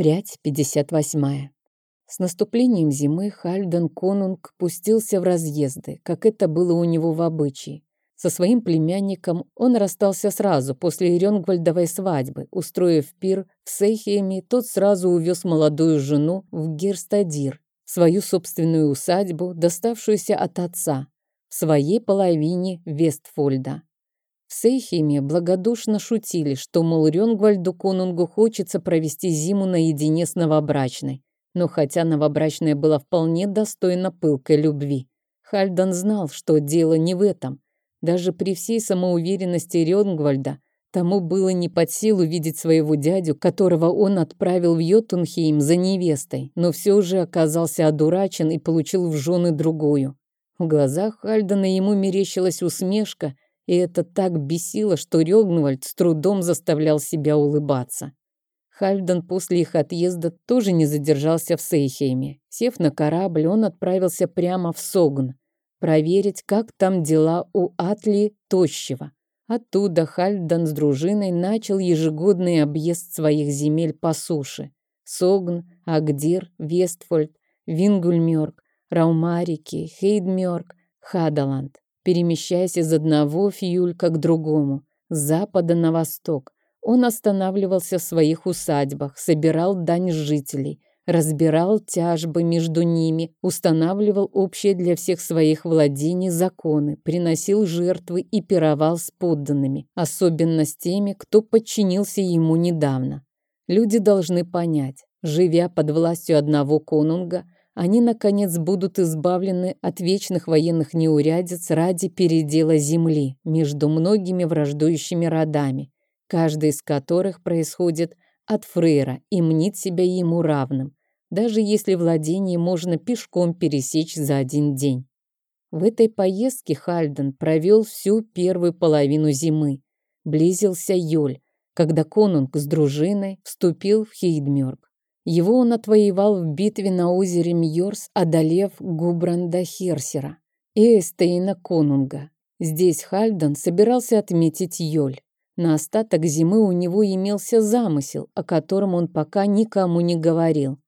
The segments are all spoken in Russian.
Прядь 58. С наступлением зимы Хальден Конунг пустился в разъезды, как это было у него в обычае. Со своим племянником он расстался сразу после Рёнгвальдовой свадьбы. Устроив пир в Сейхеме, тот сразу увез молодую жену в Герстадир, свою собственную усадьбу, доставшуюся от отца, в своей половине Вестфольда. В Сейхеме благодушно шутили, что, мол, Рёнгвальду Конунгу хочется провести зиму наедине с новобрачной. Но хотя новобрачная была вполне достойна пылкой любви, Хальдан знал, что дело не в этом. Даже при всей самоуверенности Рёнгвальда тому было не под силу видеть своего дядю, которого он отправил в Йотунхейм за невестой, но все же оказался одурачен и получил в жены другую. В глазах Хальдана ему мерещилась усмешка – и это так бесило, что Рёгнвальд с трудом заставлял себя улыбаться. Хальден после их отъезда тоже не задержался в Сейхейме. Сев на корабль, он отправился прямо в Согн, проверить, как там дела у Атли Тощего. Оттуда Хальден с дружиной начал ежегодный объезд своих земель по суше. Согн, Агдир, Вестфольд, Вингульмёрк, Раумарики, Хейдмёрк, Хадаланд перемещаясь из одного фьюлька к другому, с запада на восток. Он останавливался в своих усадьбах, собирал дань жителей, разбирал тяжбы между ними, устанавливал общие для всех своих владений законы, приносил жертвы и пировал с подданными, особенно с теми, кто подчинился ему недавно. Люди должны понять, живя под властью одного конунга – они, наконец, будут избавлены от вечных военных неурядиц ради передела земли между многими враждующими родами, каждый из которых происходит от Фрейра и мнит себя ему равным, даже если владение можно пешком пересечь за один день. В этой поездке Хальден провел всю первую половину зимы. Близился Йоль, когда конунг с дружиной вступил в Хейдмёрк. Его он отвоевал в битве на озере Мьорс, одолев Губранда Херсера и Эстейна Конунга. Здесь Хальдан собирался отметить Йоль. На остаток зимы у него имелся замысел, о котором он пока никому не говорил.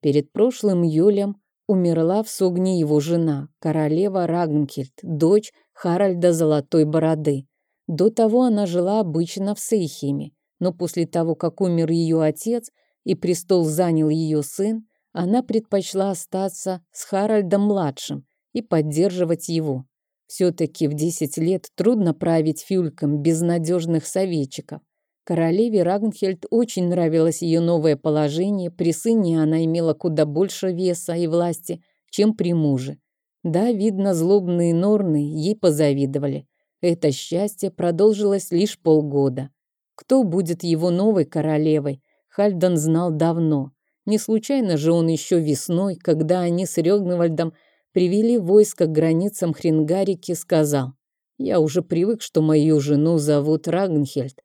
Перед прошлым Йолем умерла в Согне его жена, королева Рагнкельд, дочь Харальда Золотой Бороды. До того она жила обычно в Сейхиме, но после того, как умер ее отец, и престол занял ее сын, она предпочла остаться с Харальдом-младшим и поддерживать его. Все-таки в 10 лет трудно править фюльком без надежных советчиков. Королеве Рагнхельд очень нравилось ее новое положение, при сыне она имела куда больше веса и власти, чем при муже. Да, видно, злобные норны ей позавидовали. Это счастье продолжилось лишь полгода. Кто будет его новой королевой, Хальдан знал давно. Не случайно же он еще весной, когда они с Рёгнвальдом привели войско к границам Хрингарики, сказал, «Я уже привык, что мою жену зовут Рагнхельд».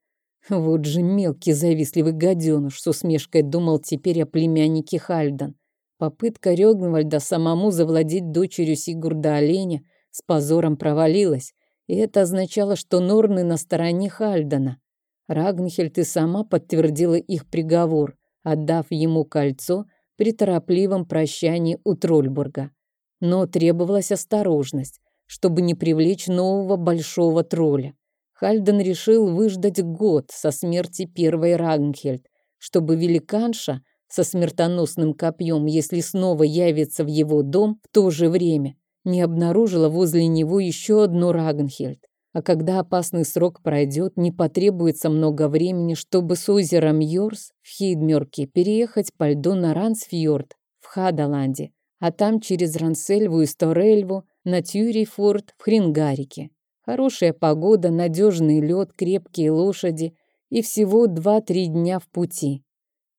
Вот же мелкий завистливый гаденыш, с усмешкой думал теперь о племяннике Хальдан. Попытка Рёгнвальда самому завладеть дочерью Сигурда Оленя с позором провалилась, и это означало, что Норны на стороне Хальдана. Рагнхельд и сама подтвердила их приговор, отдав ему кольцо при торопливом прощании у Трольбурга. Но требовалась осторожность, чтобы не привлечь нового большого тролля. Хальден решил выждать год со смерти первой Рагнхельд, чтобы великанша со смертоносным копьем, если снова явится в его дом в то же время, не обнаружила возле него еще одну Рагнхельд. А когда опасный срок пройдет, не потребуется много времени, чтобы с озером Йорс в Хидмёрке переехать по льду на Рансфьорд в Хадаланде, а там через Рансельву и Сторельву на Тюрифорд в Хрингарике. Хорошая погода, надежный лед, крепкие лошади и всего 2-3 дня в пути.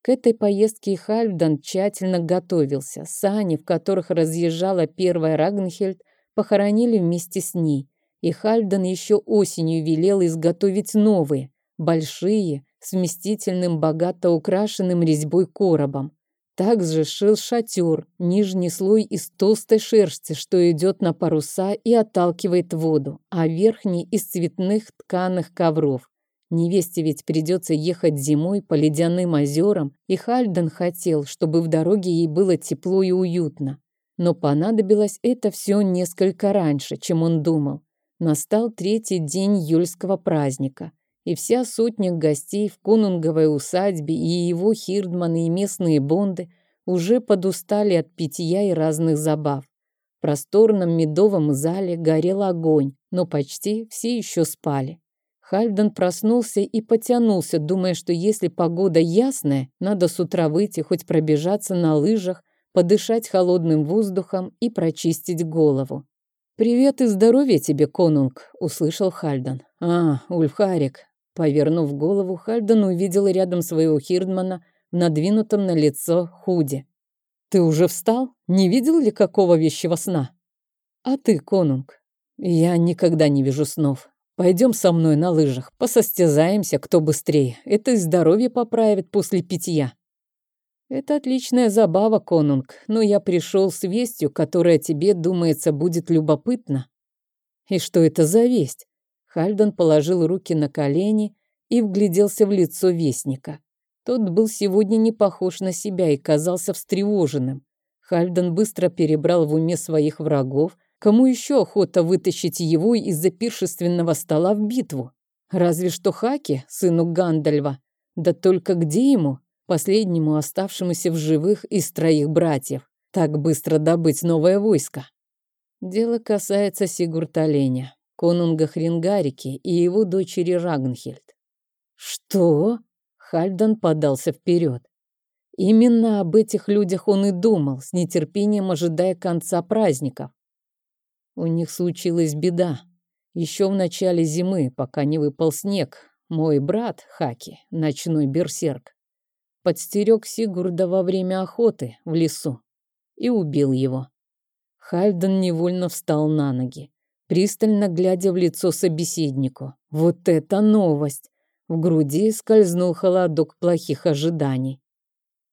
К этой поездке Хальфдан тщательно готовился. Сани, в которых разъезжала первая Рагнхельд, похоронили вместе с ней – и Хальден еще осенью велел изготовить новые, большие, с вместительным, богато украшенным резьбой коробом. Также шил шатер, нижний слой из толстой шерсти, что идет на паруса и отталкивает воду, а верхний из цветных тканых ковров. Невесте ведь придется ехать зимой по ледяным озерам, и Хальден хотел, чтобы в дороге ей было тепло и уютно. Но понадобилось это все несколько раньше, чем он думал. Настал третий день юльского праздника, и вся сотня гостей в конунговой усадьбе и его хирдманы и местные бонды уже подустали от питья и разных забав. В просторном медовом зале горел огонь, но почти все еще спали. Хальден проснулся и потянулся, думая, что если погода ясная, надо с утра выйти, хоть пробежаться на лыжах, подышать холодным воздухом и прочистить голову. «Привет и здоровья тебе, конунг!» — услышал Хальден. «А, Ульфхарик!» Повернув голову, Хальден увидел рядом своего Хирдмана в надвинутом на лицо худе. «Ты уже встал? Не видел ли какого вещего сна?» «А ты, конунг?» «Я никогда не вижу снов. Пойдем со мной на лыжах, посостязаемся, кто быстрее. Это и здоровье поправит после питья. Это отличная забава, конунг, но я пришел с вестью, которая тебе, думается, будет любопытна. И что это за весть? Хальден положил руки на колени и вгляделся в лицо вестника. Тот был сегодня не похож на себя и казался встревоженным. Хальден быстро перебрал в уме своих врагов, Кому еще охота вытащить его из-за пиршественного стола в битву? Разве что Хаки, сыну Гандальва. Да только где ему, последнему оставшемуся в живых из троих братьев, так быстро добыть новое войско? Дело касается Сигурта Оленя, конунга Хрингарики и его дочери Рагнхельд. Что? Хальдан подался вперед. Именно об этих людях он и думал, с нетерпением ожидая конца праздников. У них случилась беда. Еще в начале зимы, пока не выпал снег, мой брат Хаки, ночной берсерк, подстерег Сигурда во время охоты в лесу и убил его. Хальден невольно встал на ноги, пристально глядя в лицо собеседнику. Вот это новость! В груди скользнул холодок плохих ожиданий.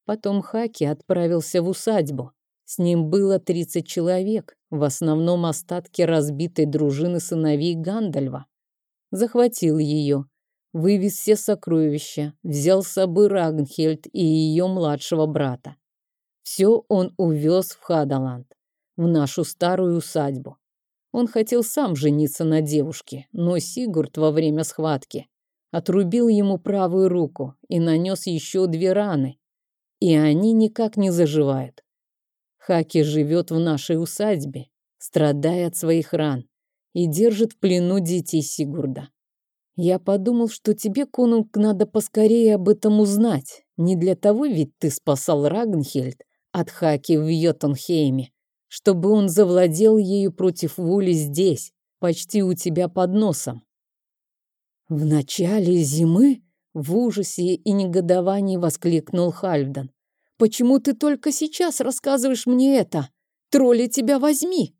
Потом Хаки отправился в усадьбу. С ним было 30 человек, в основном остатки разбитой дружины сыновей Гандальва. Захватил ее, вывез все сокровища, взял с собой Рагнхельд и ее младшего брата. Все он увез в Хадаланд, в нашу старую усадьбу. Он хотел сам жениться на девушке, но Сигурд во время схватки отрубил ему правую руку и нанес еще две раны, и они никак не заживают. Хаки живет в нашей усадьбе, страдая от своих ран, и держит в плену детей Сигурда. Я подумал, что тебе, конунг, надо поскорее об этом узнать. Не для того ведь ты спасал Рагнхельд от Хаки в Йотунхейме, чтобы он завладел ею против воли здесь, почти у тебя под носом. В начале зимы в ужасе и негодовании воскликнул Хальфдан. Почему ты только сейчас рассказываешь мне это? Тролли тебя возьми!»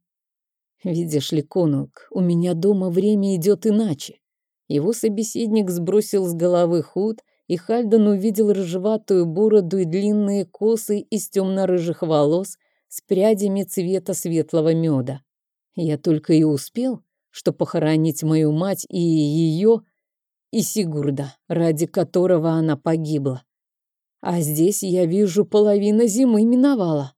«Видишь ли, конунг, у меня дома время идет иначе». Его собеседник сбросил с головы худ, и Хальден увидел рыжеватую бороду и длинные косы из темно-рыжих волос с прядями цвета светлого меда. Я только и успел, что похоронить мою мать и ее, и Сигурда, ради которого она погибла. А здесь, я вижу, половина зимы миновала.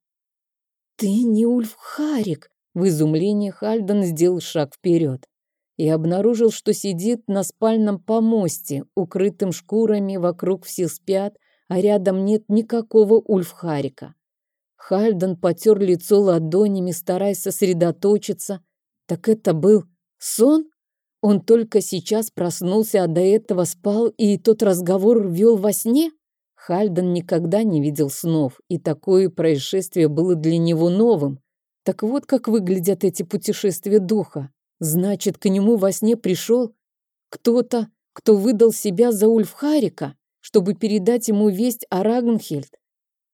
Ты не Ульфхарик, в изумлении Хальден сделал шаг вперед и обнаружил, что сидит на спальном помосте, укрытым шкурами, вокруг все спят, а рядом нет никакого Ульфхарика. Хальден потер лицо ладонями, стараясь сосредоточиться. Так это был сон? Он только сейчас проснулся, а до этого спал, и тот разговор вел во сне? Хальден никогда не видел снов, и такое происшествие было для него новым. Так вот как выглядят эти путешествия духа. Значит, к нему во сне пришел кто-то, кто выдал себя за Ульфхарика, чтобы передать ему весть о Рагнхельд.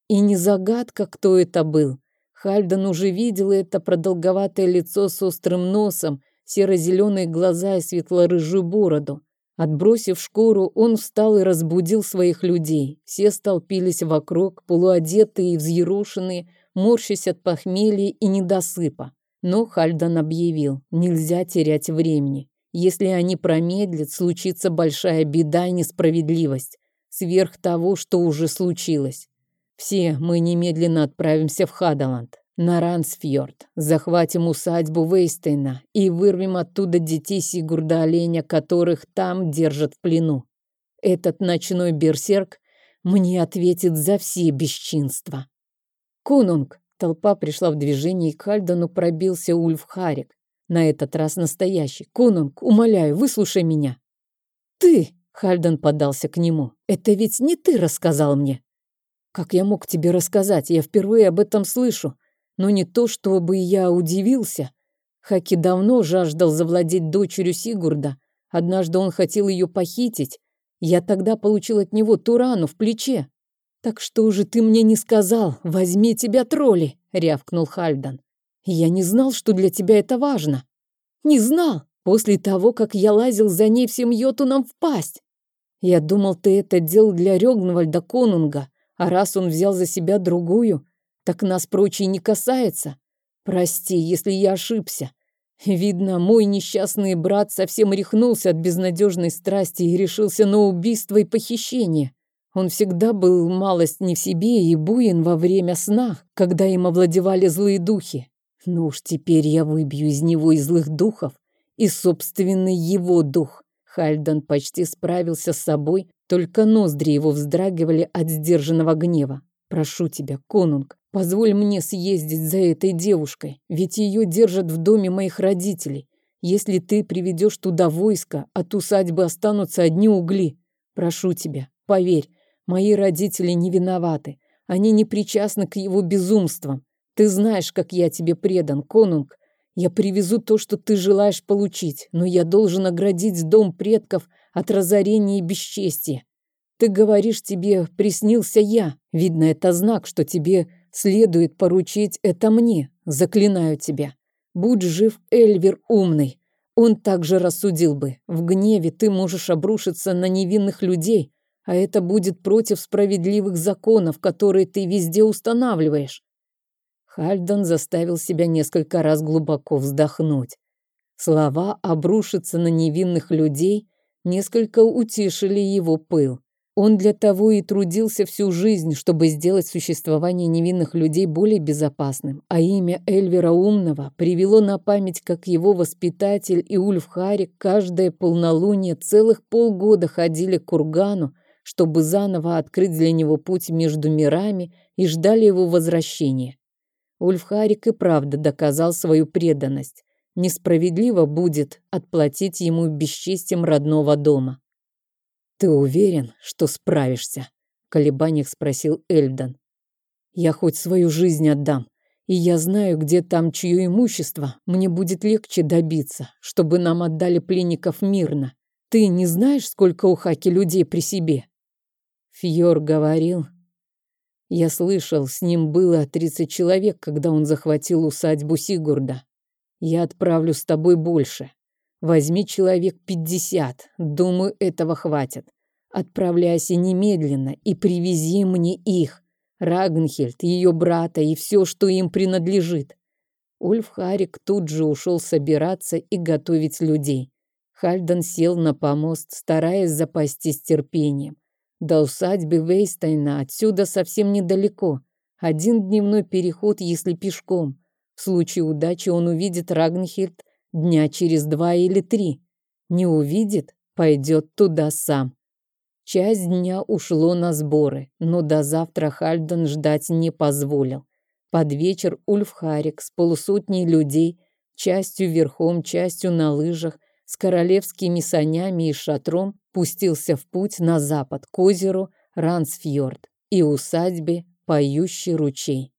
И не загадка, кто это был. Хальден уже видел это продолговатое лицо с острым носом, серо-зеленые глаза и светло-рыжую бороду. Отбросив шкуру, он встал и разбудил своих людей. Все столпились вокруг, полуодетые и взъерошенные, морщась от похмелья и недосыпа. Но Хальдан объявил, нельзя терять времени. Если они промедлят, случится большая беда и несправедливость, сверх того, что уже случилось. Все мы немедленно отправимся в Хадаланд, на Рансфьорд, захватим усадьбу Вейстейна и вырвем оттуда детей Сигурда Оленя, которых там держат в плену. Этот ночной берсерк мне ответит за все бесчинства. Конунг! Толпа пришла в движение, и к Хальдану пробился Ульф Харик. На этот раз настоящий. Конунг, умоляю, выслушай меня. Ты! Хальдан подался к нему. Это ведь не ты рассказал мне. Как я мог тебе рассказать? Я впервые об этом слышу. Но не то, чтобы я удивился. Хаки давно жаждал завладеть дочерью Сигурда. Однажды он хотел ее похитить. Я тогда получил от него ту рану в плече. «Так что же ты мне не сказал? Возьми тебя тролли!» — рявкнул Хальдан. «Я не знал, что для тебя это важно. Не знал, после того, как я лазил за ней всем йотунам в пасть. Я думал, ты это делал для Рёгнвальда Конунга, а раз он взял за себя другую, так нас прочие не касается. Прости, если я ошибся. Видно, мой несчастный брат совсем рехнулся от безнадежной страсти и решился на убийство и похищение. Он всегда был малость не в себе и буин во время сна, когда им овладевали злые духи. Ну уж теперь я выбью из него и злых духов, и собственный его дух. Хальдан почти справился с собой, только ноздри его вздрагивали от сдержанного гнева. Прошу тебя, конунг, Позволь мне съездить за этой девушкой, ведь ее держат в доме моих родителей. Если ты приведешь туда войско, от усадьбы останутся одни угли. Прошу тебя, поверь, мои родители не виноваты. Они не причастны к его безумствам. Ты знаешь, как я тебе предан, конунг. Я привезу то, что ты желаешь получить, но я должен оградить дом предков от разорения и бесчестия. Ты говоришь, тебе приснился я. Видно, это знак, что тебе Следует поручить это мне, заклинаю тебя. Будь жив, Эльвер умный. Он также рассудил бы. В гневе ты можешь обрушиться на невинных людей, а это будет против справедливых законов, которые ты везде устанавливаешь. Хальдон заставил себя несколько раз глубоко вздохнуть. Слова «обрушиться на невинных людей» несколько утишили его пыл. Он для того и трудился всю жизнь, чтобы сделать существование невинных людей более безопасным, а имя Эльвера Умного привело на память, как его воспитатель и Ульф Харик каждое полнолуние целых полгода ходили к кургану, чтобы заново открыть для него путь между мирами и ждали его возвращения. Ульф Харик и правда доказал свою преданность. Несправедливо будет отплатить ему бесчестием родного дома. «Ты уверен, что справишься?» — в колебаниях спросил Эльдан. «Я хоть свою жизнь отдам, и я знаю, где там чье имущество. Мне будет легче добиться, чтобы нам отдали пленников мирно. Ты не знаешь, сколько у Хаки людей при себе?» Фьор говорил. Я слышал, с ним было 30 человек, когда он захватил усадьбу Сигурда. Я отправлю с тобой больше. Возьми человек пятьдесят. Думаю, этого хватит. Отправляйся немедленно и привези мне их. Рагнхельд, ее брата и все, что им принадлежит. Ульф Харик тут же ушел собираться и готовить людей. Хальден сел на помост, стараясь запастись терпением. До усадьбы Вейстайна отсюда совсем недалеко. Один дневной переход, если пешком. В случае удачи он увидит Рагнхельд дня через два или три. Не увидит, пойдет туда сам. Часть дня ушло на сборы, но до завтра Хальден ждать не позволил. Под вечер Ульф Харик с полусотней людей, частью верхом, частью на лыжах, с королевскими санями и шатром пустился в путь на запад к озеру Рансфьорд и усадьбе Поющий ручей.